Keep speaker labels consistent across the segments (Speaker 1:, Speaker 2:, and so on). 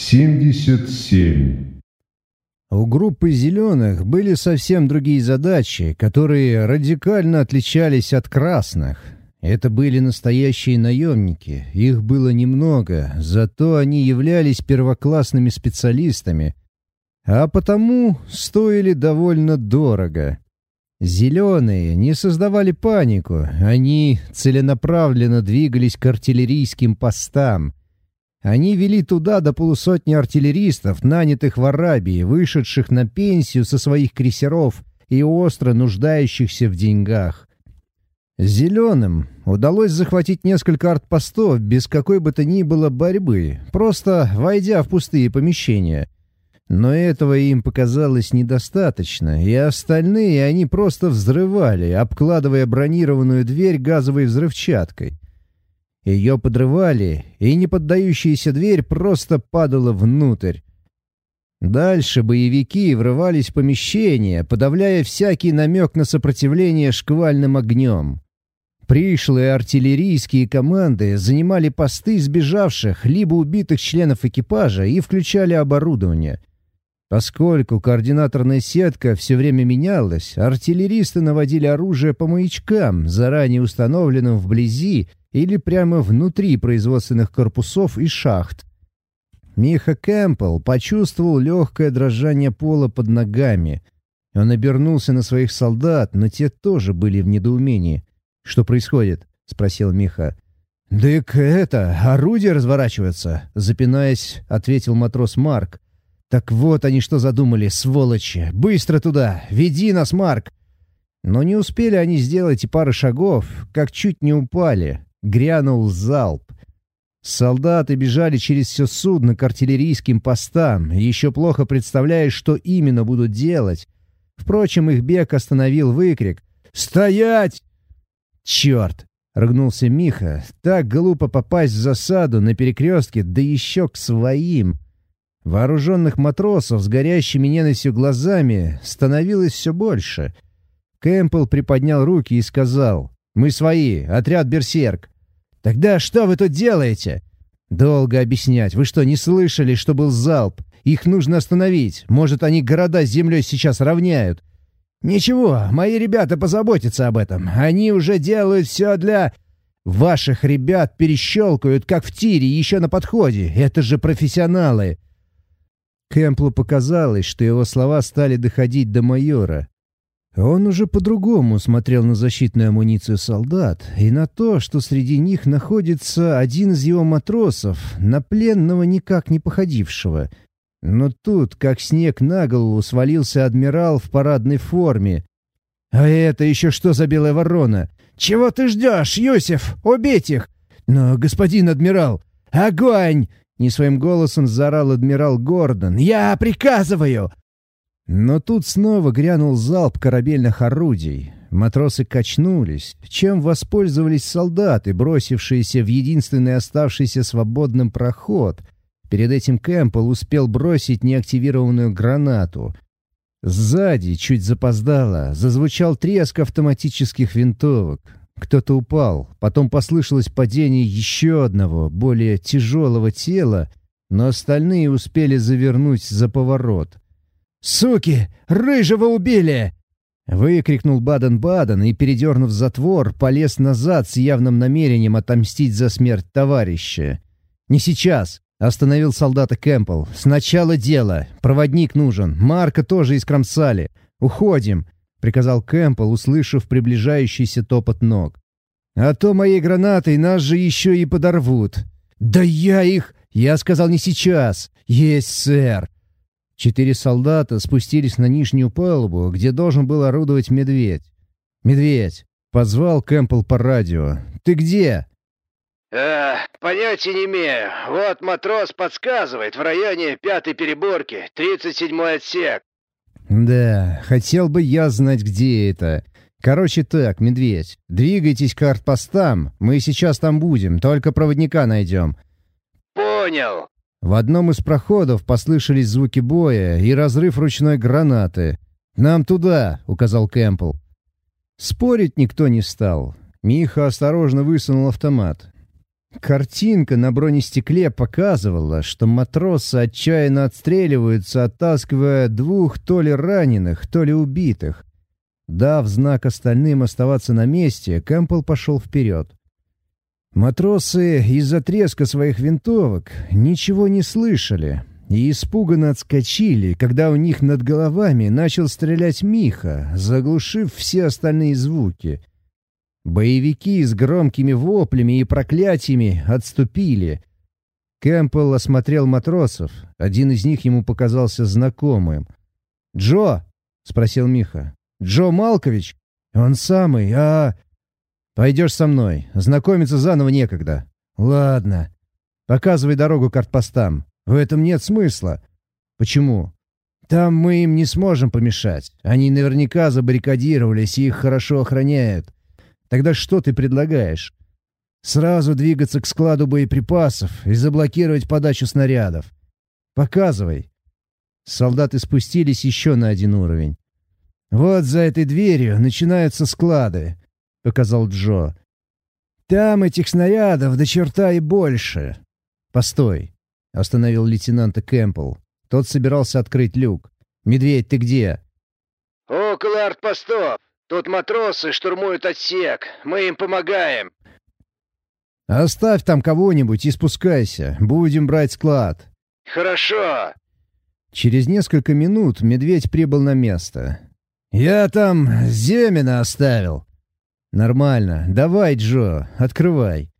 Speaker 1: 77.
Speaker 2: У группы «зеленых» были совсем другие задачи, которые радикально отличались от красных. Это были настоящие наемники, их было немного, зато они являлись первоклассными специалистами, а потому стоили довольно дорого. Зеленые не создавали панику, они целенаправленно двигались к артиллерийским постам, они вели туда до полусотни артиллеристов, нанятых в Арабии, вышедших на пенсию со своих крейсеров и остро нуждающихся в деньгах. Зеленым удалось захватить несколько артпостов без какой бы то ни было борьбы, просто войдя в пустые помещения. Но этого им показалось недостаточно, и остальные они просто взрывали, обкладывая бронированную дверь газовой взрывчаткой. Ее подрывали, и неподдающаяся дверь просто падала внутрь. Дальше боевики врывались в помещение, подавляя всякий намек на сопротивление шквальным огнем. Пришлые артиллерийские команды занимали посты сбежавших либо убитых членов экипажа и включали оборудование. Поскольку координаторная сетка все время менялась, артиллеристы наводили оружие по маячкам, заранее установленным вблизи или прямо внутри производственных корпусов и шахт. Миха Кэмпбелл почувствовал легкое дрожание пола под ногами. Он обернулся на своих солдат, но те тоже были в недоумении. «Что происходит?» — спросил Миха. «Дык это, орудия разворачиваются», — запинаясь, ответил матрос Марк. «Так вот они что задумали, сволочи! Быстро туда! Веди нас, Марк!» Но не успели они сделать и пары шагов, как чуть не упали. Грянул залп. Солдаты бежали через все судно к артиллерийским постам, еще плохо представляя, что именно будут делать. Впрочем, их бег остановил выкрик «Стоять!» «Черт!» — рыгнулся Миха. «Так глупо попасть в засаду на перекрестке, да еще к своим!» Вооруженных матросов с горящими ненавистью глазами становилось все больше. Кэмпбелл приподнял руки и сказал «Мы свои, отряд «Берсерк». «Тогда что вы тут делаете?» «Долго объяснять. Вы что, не слышали, что был залп? Их нужно остановить. Может, они города с землей сейчас равняют?» «Ничего, мои ребята позаботятся об этом. Они уже делают все для...» «Ваших ребят перещелкают, как в тире, еще на подходе. Это же профессионалы!» Кэмплу показалось, что его слова стали доходить до майора. Он уже по-другому смотрел на защитную амуницию солдат и на то, что среди них находится один из его матросов, на пленного никак не походившего. Но тут, как снег на голову, свалился адмирал в парадной форме. «А это еще что за белая ворона? Чего ты ждешь, Юсиф? Убить их!» «Но, господин адмирал, огонь!» Не своим голосом заорал адмирал Гордон. «Я приказываю! Но тут снова грянул залп корабельных орудий. Матросы качнулись, чем воспользовались солдаты, бросившиеся в единственный оставшийся свободным проход. Перед этим Кэмпбелл успел бросить неактивированную гранату. Сзади, чуть запоздало, зазвучал треск автоматических винтовок. Кто-то упал, потом послышалось падение еще одного, более тяжелого тела, но остальные успели завернуть за поворот — «Суки! Рыжего убили!» Выкрикнул Баден-Баден и, передернув затвор, полез назад с явным намерением отомстить за смерть товарища. «Не сейчас!» — остановил солдата Кэмпбелл. «Сначала дело. Проводник нужен. Марка тоже искромсали. Уходим!» — приказал Кэмпбелл, услышав приближающийся топот ног. «А то моей гранатой нас же еще и подорвут!» «Да я их...» «Я сказал не сейчас!» «Есть, сэр!» Четыре солдата спустились на нижнюю палубу, где должен был орудовать медведь. «Медведь!» — позвал Кэмпбелл по радио. «Ты где?»
Speaker 3: «Э, понятия не имею. Вот матрос подсказывает, в районе пятой переборки, тридцать седьмой отсек».
Speaker 2: «Да, хотел бы я знать, где это. Короче так, медведь, двигайтесь к артпостам, мы сейчас там будем, только проводника найдем».
Speaker 3: «Понял».
Speaker 2: В одном из проходов послышались звуки боя и разрыв ручной гранаты. «Нам туда!» — указал Кэмпбелл. Спорить никто не стал. Миха осторожно высунул автомат. Картинка на бронестекле показывала, что матросы отчаянно отстреливаются, оттаскивая двух то ли раненых, то ли убитых. Дав знак остальным оставаться на месте, Кэмпбелл пошел вперед. Матросы из-за треска своих винтовок ничего не слышали и испуганно отскочили, когда у них над головами начал стрелять Миха, заглушив все остальные звуки. Боевики с громкими воплями и проклятиями отступили. Кэмпбелл осмотрел матросов. Один из них ему показался знакомым. «Джо?» — спросил Миха. «Джо Малкович?» «Он самый, а...» «Пойдешь со мной. Знакомиться заново некогда». «Ладно. Показывай дорогу картпостам. В этом нет смысла». «Почему?» «Там мы им не сможем помешать. Они наверняка забаррикадировались и их хорошо охраняют. Тогда что ты предлагаешь? Сразу двигаться к складу боеприпасов и заблокировать подачу снарядов. Показывай. Солдаты спустились еще на один уровень. «Вот за этой дверью начинаются склады», — показал Джо. «Там этих снарядов до черта и больше». «Постой», — остановил лейтенанта Кэмпбелл. Тот собирался открыть люк. «Медведь, ты где?»
Speaker 3: «Около артпостов. Тут матросы штурмуют отсек. Мы им помогаем.
Speaker 2: Оставь там кого-нибудь и спускайся. Будем брать склад.
Speaker 3: Хорошо.
Speaker 2: Через несколько минут медведь прибыл на место. Я там Земина оставил. Нормально. Давай, Джо, открывай.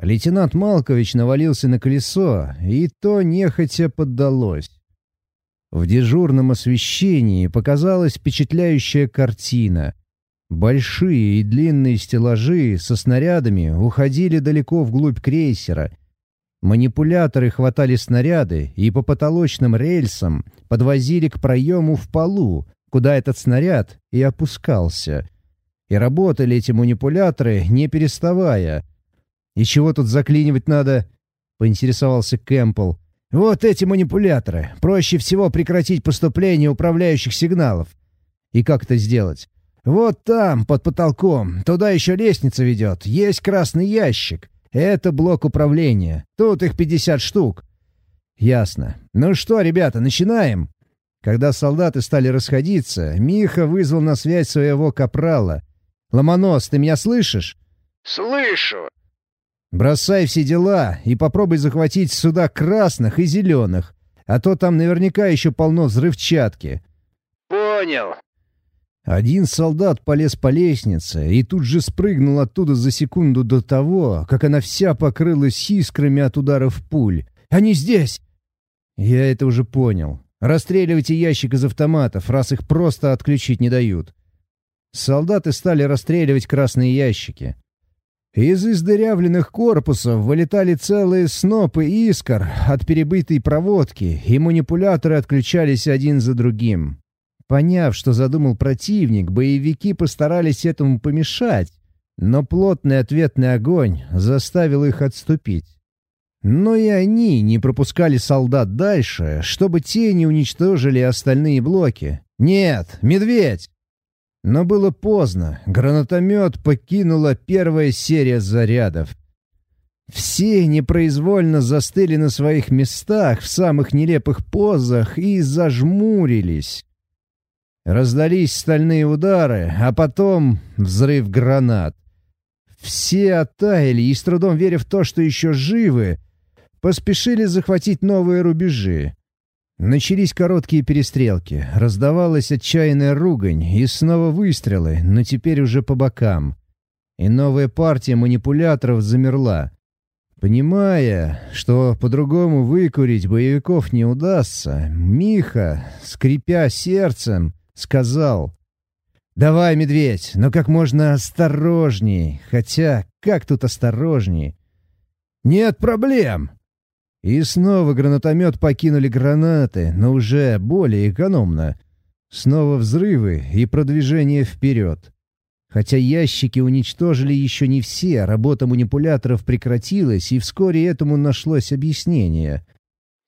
Speaker 2: Лейтенант Малкович навалился на колесо, и то нехотя поддалось. В дежурном освещении показалась впечатляющая картина. Большие и длинные стеллажи со снарядами уходили далеко вглубь крейсера. Манипуляторы хватали снаряды и по потолочным рельсам подвозили к проему в полу, куда этот снаряд и опускался. И работали эти манипуляторы, не переставая. «И чего тут заклинивать надо?» — поинтересовался Кэмпбелл. «Вот эти манипуляторы. Проще всего прекратить поступление управляющих сигналов. И как это сделать?» «Вот там, под потолком. Туда еще лестница ведет. Есть красный ящик. Это блок управления. Тут их 50 штук». «Ясно. Ну что, ребята, начинаем?» Когда солдаты стали расходиться, Миха вызвал на связь своего капрала. «Ломонос, ты меня слышишь?»
Speaker 3: «Слышу!»
Speaker 2: «Бросай все дела и попробуй захватить сюда красных и зеленых, а то там наверняка еще полно взрывчатки».
Speaker 3: «Понял.
Speaker 2: Один солдат полез по лестнице и тут же спрыгнул оттуда за секунду до того, как она вся покрылась искрами от ударов пуль. «Они здесь!» Я это уже понял. Расстреливайте ящик из автоматов, раз их просто отключить не дают. Солдаты стали расстреливать красные ящики. Из издырявленных корпусов вылетали целые снопы искр от перебытой проводки, и манипуляторы отключались один за другим. Поняв, что задумал противник, боевики постарались этому помешать, но плотный ответный огонь заставил их отступить. Но и они не пропускали солдат дальше, чтобы те не уничтожили остальные блоки. «Нет, медведь!» Но было поздно. Гранатомет покинула первая серия зарядов. Все непроизвольно застыли на своих местах в самых нелепых позах и зажмурились. Раздались стальные удары, а потом взрыв гранат. Все оттаяли и, с трудом веря в то, что еще живы, поспешили захватить новые рубежи. Начались короткие перестрелки, раздавалась отчаянная ругань и снова выстрелы, но теперь уже по бокам. И новая партия манипуляторов замерла. Понимая, что по-другому выкурить боевиков не удастся, Миха, скрипя сердцем, сказал. «Давай, медведь, но как можно осторожней. Хотя, как тут осторожней?» «Нет проблем!» И снова гранатомет покинули гранаты, но уже более экономно. Снова взрывы и продвижение вперед. Хотя ящики уничтожили еще не все, работа манипуляторов прекратилась, и вскоре этому нашлось объяснение.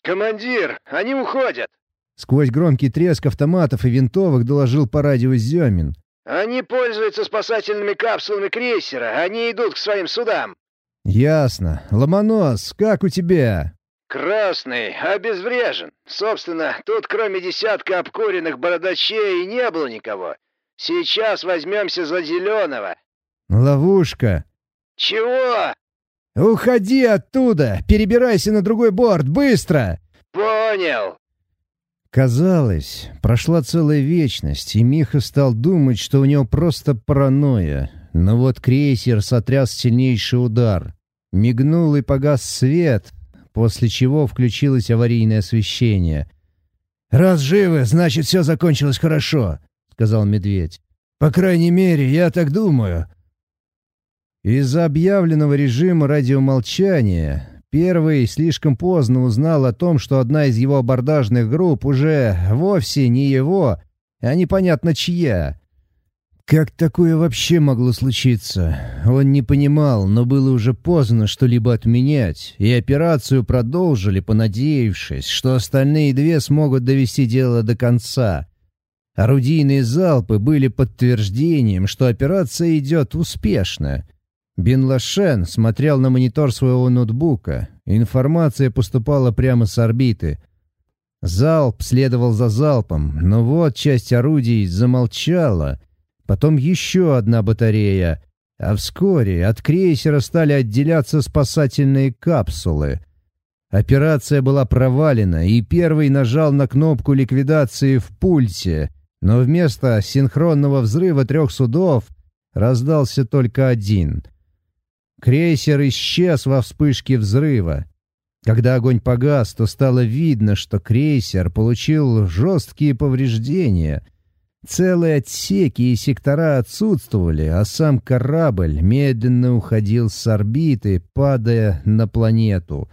Speaker 3: «Командир, они уходят!»
Speaker 2: Сквозь громкий треск автоматов и винтовок доложил по радио Зёмин.
Speaker 3: «Они пользуются спасательными капсулами крейсера. Они идут к своим судам».
Speaker 2: «Ясно. Ломонос, как у тебя?»
Speaker 3: «Красный, обезврежен. Собственно, тут кроме десятка обкуренных бородачей и не было никого. Сейчас возьмемся за зеленого».
Speaker 2: «Ловушка».
Speaker 3: «Чего?»
Speaker 2: «Уходи оттуда! Перебирайся на другой борт! Быстро!»
Speaker 3: «Понял!»
Speaker 2: Казалось, прошла целая вечность, и Миха стал думать, что у него просто паранойя. Но вот крейсер сотряс сильнейший удар. Мигнул и погас свет, после чего включилось аварийное освещение. «Раз живы, значит, все закончилось хорошо», — сказал медведь. «По крайней мере, я так думаю». Из-за объявленного режима радиомолчания первый слишком поздно узнал о том, что одна из его абордажных групп уже вовсе не его, а непонятно чья. Как такое вообще могло случиться? Он не понимал, но было уже поздно что-либо отменять, и операцию продолжили, понадеявшись, что остальные две смогут довести дело до конца. Орудийные залпы были подтверждением, что операция идет успешно. Бин Лашен смотрел на монитор своего ноутбука. Информация поступала прямо с орбиты. Залп следовал за залпом, но вот часть орудий замолчала — потом еще одна батарея, а вскоре от крейсера стали отделяться спасательные капсулы. Операция была провалена, и первый нажал на кнопку ликвидации в пульте, но вместо синхронного взрыва трех судов раздался только один. Крейсер исчез во вспышке взрыва. Когда огонь погас, то стало видно, что крейсер получил жесткие повреждения, Целые отсеки и сектора отсутствовали, а сам корабль медленно уходил с орбиты, падая на планету.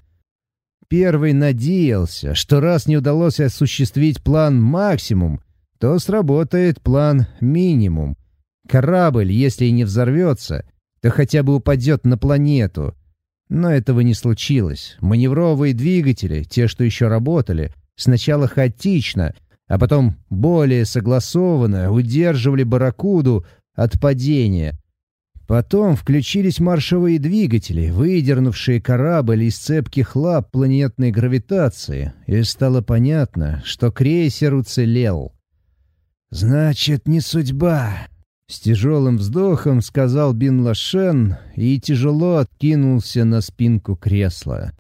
Speaker 2: Первый надеялся, что раз не удалось осуществить план «максимум», то сработает план «минимум». Корабль, если и не взорвется, то хотя бы упадет на планету. Но этого не случилось. Маневровые двигатели, те, что еще работали, сначала хаотично — а потом более согласованно удерживали «Барракуду» от падения. Потом включились маршевые двигатели, выдернувшие корабль из цепких лап планетной гравитации, и стало понятно, что крейсер уцелел. «Значит, не судьба», — с тяжелым вздохом сказал Бин Лашен и тяжело откинулся на спинку кресла.